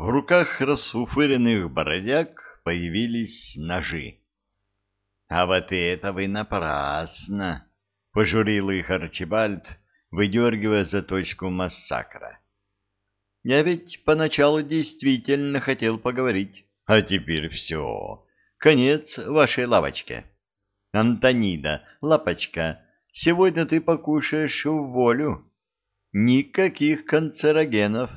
В руках расфуфыренных бродяг появились ножи. — А вот это вы напрасно! — пожурил их Арчибальд, выдергивая заточку массакра. — Я ведь поначалу действительно хотел поговорить, а теперь все. Конец вашей лавочке. Антонида, лапочка, сегодня ты покушаешь в волю. Никаких канцерогенов.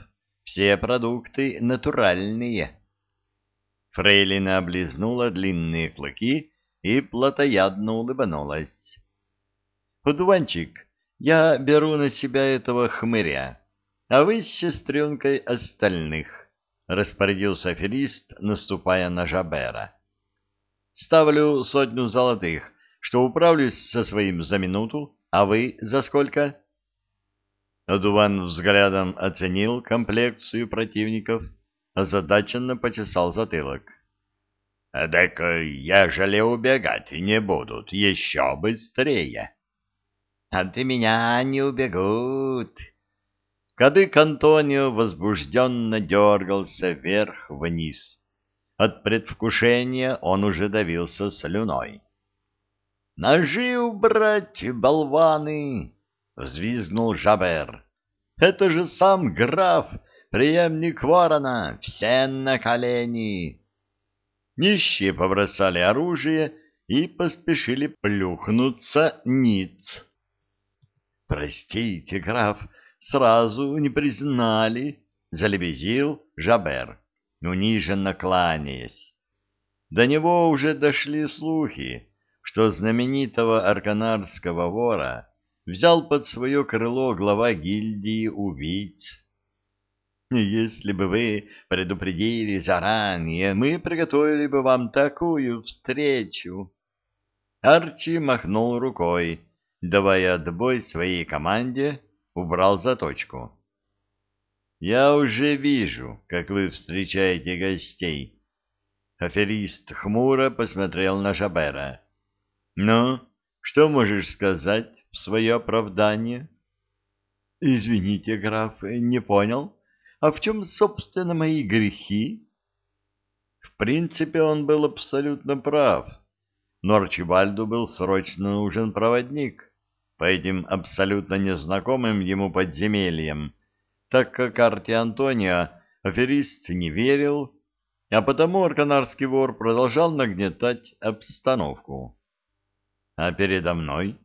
Все продукты натуральные. Фрейлина облизнула длинные клыки и плотоядно улыбнулась. «Подуванчик, я беру на себя этого хмыря, а вы с сестренкой остальных», — распорядился аферист, наступая на Жабера. «Ставлю сотню золотых, что управлюсь со своим за минуту, а вы за сколько?» Адуван взглядом оценил комплекцию противников, озадаченно почесал затылок. — Так ежели убегать не будут, еще быстрее. — От меня не убегут. Кадык Антонио возбужденно дергался вверх-вниз. От предвкушения он уже давился слюной. — Ножи убрать, болваны! — взвизгнул Жабер. — Это же сам граф, преемник ворона, все на колени! Нищие побросали оружие и поспешили плюхнуться ниц. — Простите, граф, сразу не признали, — залебезил Жабер, униженно кланяясь. До него уже дошли слухи, что знаменитого арканарского вора взял под свое крыло глава гильдии убийц. Если бы вы предупредили заранее, мы приготовили бы вам такую встречу. Арчи махнул рукой, давая отбой своей команде, убрал заточку. Я уже вижу, как вы встречаете гостей. Аферист хмуро посмотрел на Жабера. Ну, что можешь сказать в свое оправдание? — Извините, граф, не понял. А в чем, собственно, мои грехи? В принципе, он был абсолютно прав. Но Арчибальду был срочно нужен проводник по этим абсолютно незнакомым ему подземельям, так как Арте Антонио аферист не верил, а потому арканарский вор продолжал нагнетать обстановку. А передо мной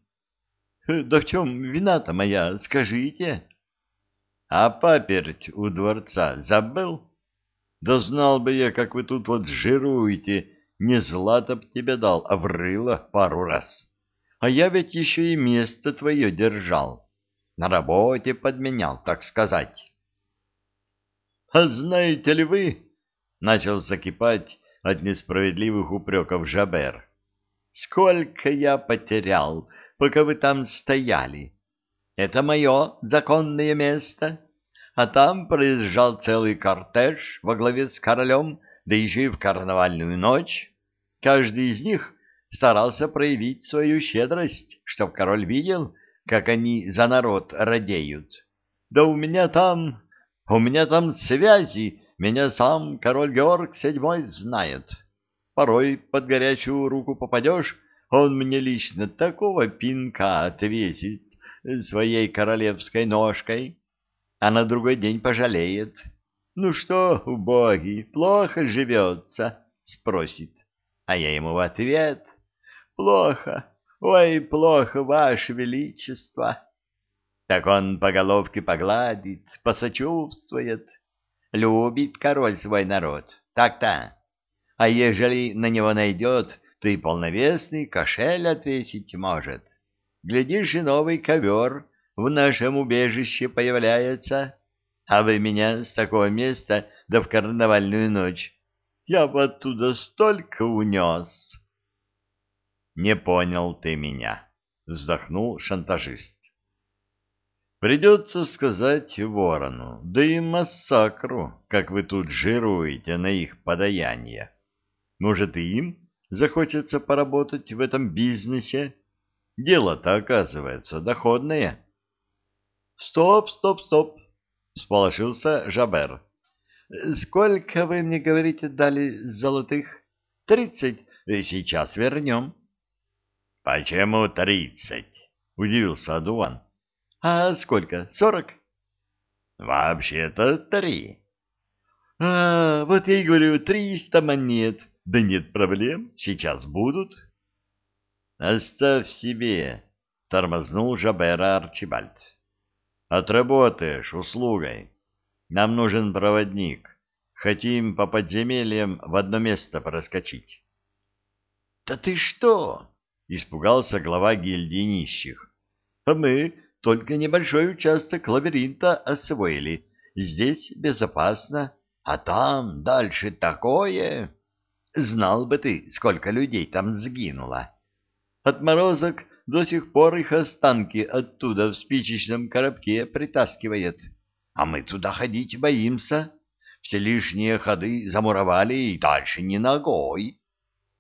да в чем вина-то моя, скажите? А паперть у дворца забыл? Да знал бы я, как вы тут вот жируете, не злато б тебе дал, а врыло пару раз. А я ведь еще и место твое держал. На работе подменял, так сказать. — А знаете ли вы, — начал закипать от несправедливых упреков Жабер, — сколько я потерял, пока вы там стояли. Это мое законное место. А там проезжал целый кортеж во главе с королем, да еще и в карнавальную ночь. Каждый из них старался проявить свою щедрость, чтоб король видел, как они за народ радеют. Да у меня там... У меня там связи, меня сам король Георг седьмой знает. Порой под горячую руку попадешь, он мне лично такого пинка отвесит своей королевской ножкой, а на другой день пожалеет. «Ну что, убогий, плохо живется?» — спросит. А я ему в ответ «Плохо, ой, плохо, ваше величество». Так он по головке погладит, посочувствует. Любит король свой народ, так-то. А ежели на него найдет то и полновесный кошель отвесить может. Глядишь, и новый ковер в нашем убежище появляется. А вы меня с такого места да в карнавальную ночь. Я бы оттуда столько унес. Не понял ты меня, вздохнул шантажист. Придется сказать ворону, да и массакру, как вы тут жируете на их подаяние. Может, и им захочется поработать в этом бизнесе. Дело-то, оказывается, доходное. — Стоп, стоп, стоп! — сполошился Жабер. Сколько вы мне говорите дали золотых? Тридцать. Сейчас вернем. Почему тридцать? Удивился Адуан. А сколько? Сорок? Вообще-то три. А, вот я и говорю, триста монет. Да нет проблем, сейчас будут. Оставь себе, тормознул Жабера Арчибальд. Отработаешь услугой. Нам нужен проводник. Хотим по подземельям в одно место проскочить. — Да ты что? — испугался глава гильдии нищих. — А мы только небольшой участок лабиринта освоили. Здесь безопасно, а там дальше такое... Знал бы ты, сколько людей там сгинуло. Отморозок до сих пор их останки оттуда в спичечном коробке притаскивает. А мы туда ходить боимся. Все лишние ходы замуровали и дальше не ногой.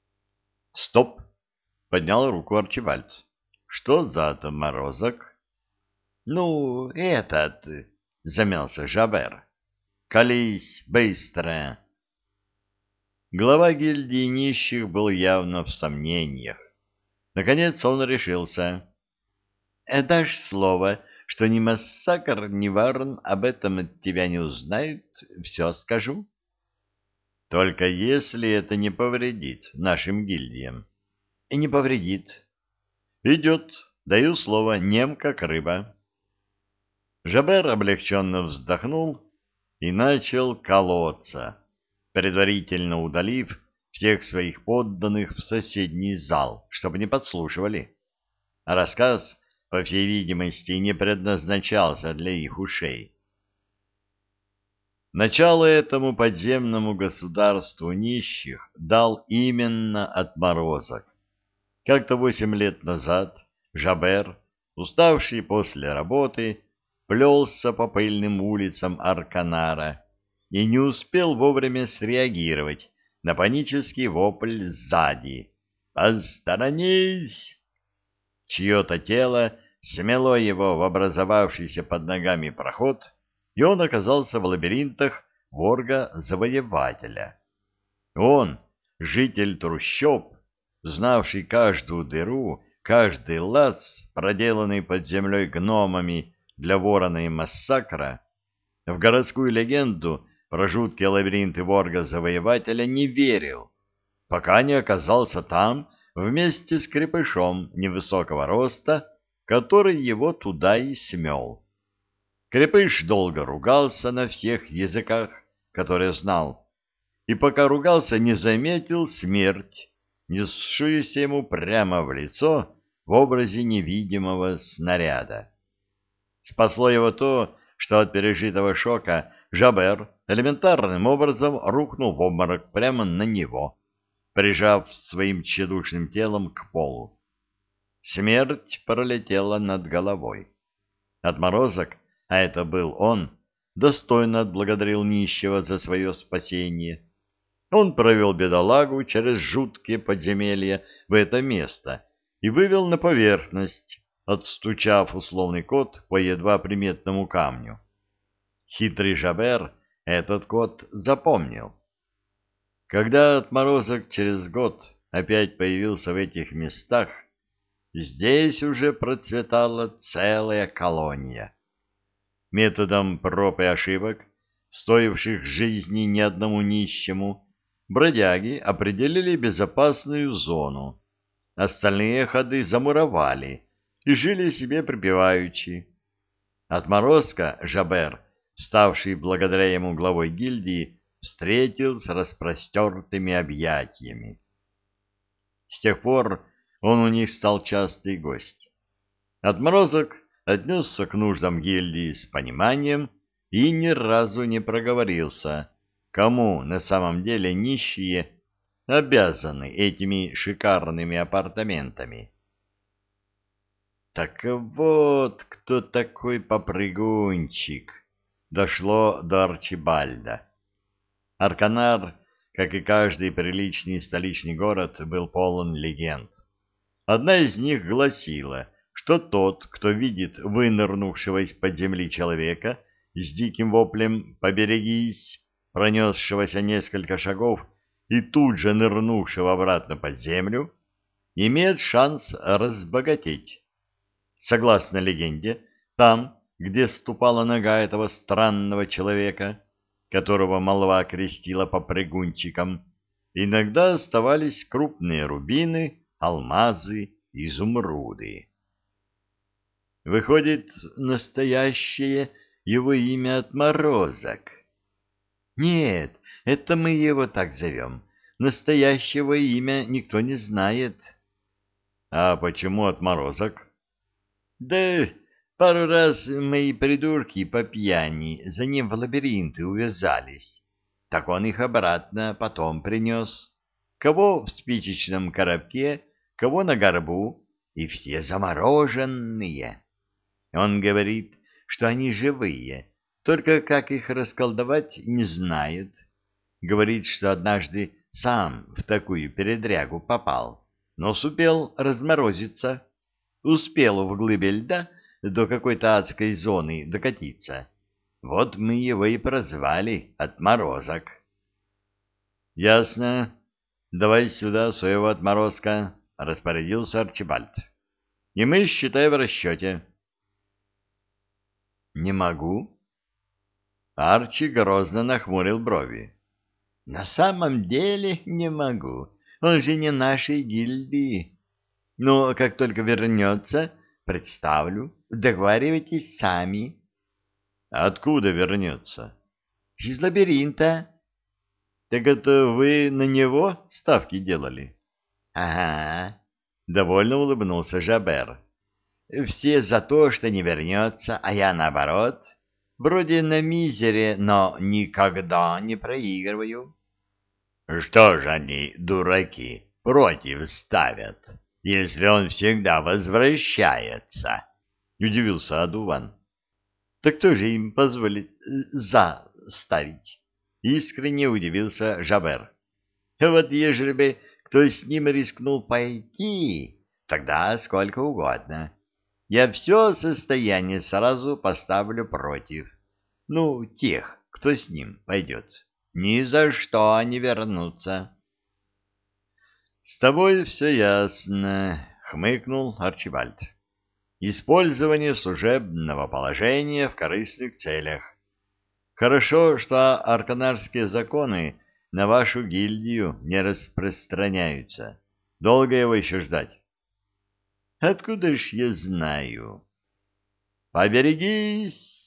— Стоп! — поднял руку Арчибальд. — Что за отморозок? — Ну, этот... — замялся Жабер. — Колись быстро! Глава гильдии нищих был явно в сомнениях. Наконец он решился. «Э, — Дашь слово, что ни Массакр, ни Варн об этом от тебя не узнают, все скажу. — Только если это не повредит нашим гильдиям. — И не повредит. — Идет, даю слово, нем как рыба. Жабер облегченно вздохнул и начал колоться предварительно удалив всех своих подданных в соседний зал, чтобы не подслушивали. рассказ, по всей видимости, не предназначался для их ушей. Начало этому подземному государству нищих дал именно отморозок. Как-то восемь лет назад Жабер, уставший после работы, плелся по пыльным улицам Арканара, и не успел вовремя среагировать на панический вопль сзади. «Посторонись!» Чье-то тело смело его в образовавшийся под ногами проход, и он оказался в лабиринтах ворга-завоевателя. Он, житель трущоб, знавший каждую дыру, каждый лаз, проделанный под землей гномами для ворона и массакра, в городскую легенду про жуткие лабиринты ворга-завоевателя не верил, пока не оказался там вместе с крепышом невысокого роста, который его туда и смел. Крепыш долго ругался на всех языках, которые знал, и пока ругался, не заметил смерть, несшуюся ему прямо в лицо в образе невидимого снаряда. Спасло его то, что от пережитого шока Жабер элементарным образом рухнул в обморок прямо на него, прижав своим тщедушным телом к полу. Смерть пролетела над головой. Отморозок, а это был он, достойно отблагодарил нищего за свое спасение. Он провел бедолагу через жуткие подземелья в это место и вывел на поверхность, отстучав условный код по едва приметному камню. Хитрый Жабер этот код запомнил. Когда отморозок через год опять появился в этих местах, здесь уже процветала целая колония. Методом проб и ошибок, стоивших жизни ни одному нищему, бродяги определили безопасную зону. Остальные ходы замуровали и жили себе припеваючи. Отморозка Жабер ставший благодаря ему главой гильдии, встретил с распростертыми объятиями. С тех пор он у них стал частый гость. Отморозок отнесся к нуждам гильдии с пониманием и ни разу не проговорился, кому на самом деле нищие обязаны этими шикарными апартаментами. Так вот, кто такой попрыгунчик, дошло до Арчибальда. Арканар, как и каждый приличный столичный город, был полон легенд. Одна из них гласила, что тот, кто видит вынырнувшего из-под земли человека с диким воплем «Поберегись!», пронесшегося несколько шагов и тут же нырнувшего обратно под землю, имеет шанс разбогатеть. Согласно легенде, там, где ступала нога этого странного человека, которого молва крестила попрыгунчиком, иногда оставались крупные рубины, алмазы, изумруды. Выходит, настоящее его имя отморозок. Нет, это мы его так зовем. Настоящего имя никто не знает. А почему отморозок? Да пару раз мои придурки по пьяни за ним в лабиринты увязались. Так он их обратно потом принес. Кого в спичечном коробке, кого на горбу, и все замороженные. Он говорит, что они живые, только как их расколдовать не знает. Говорит, что однажды сам в такую передрягу попал, но сумел разморозиться. Успел в глыбе льда до какой-то адской зоны докатиться. Вот мы его и прозвали отморозок. — Ясно. Давай сюда своего отморозка, — распорядился Арчибальд. — И мы, считай, в расчете. — Не могу. Арчи грозно нахмурил брови. — На самом деле не могу. Он же не нашей гильдии. Но как только вернется, представлю. Договаривайтесь сами. — Откуда вернется? — Из лабиринта. — Так это вы на него ставки делали? — Ага. Довольно улыбнулся Жабер. — Все за то, что не вернется, а я наоборот. Вроде на мизере, но никогда не проигрываю. — Что же они, дураки, против ставят, если он всегда возвращается? — удивился Адуван. Так кто же им позволит э, «за» ставить? Искренне удивился Жабер. Вот ежели бы кто с ним рискнул пойти, тогда сколько угодно. Я все состояние сразу поставлю против. Ну, тех, кто с ним пойдет. Ни за что не вернутся. — С тобой все ясно, — хмыкнул Арчибальд использование служебного положения в корыстных целях. Хорошо, что арканарские законы на вашу гильдию не распространяются. Долго его еще ждать? Откуда ж я знаю? Поберегись!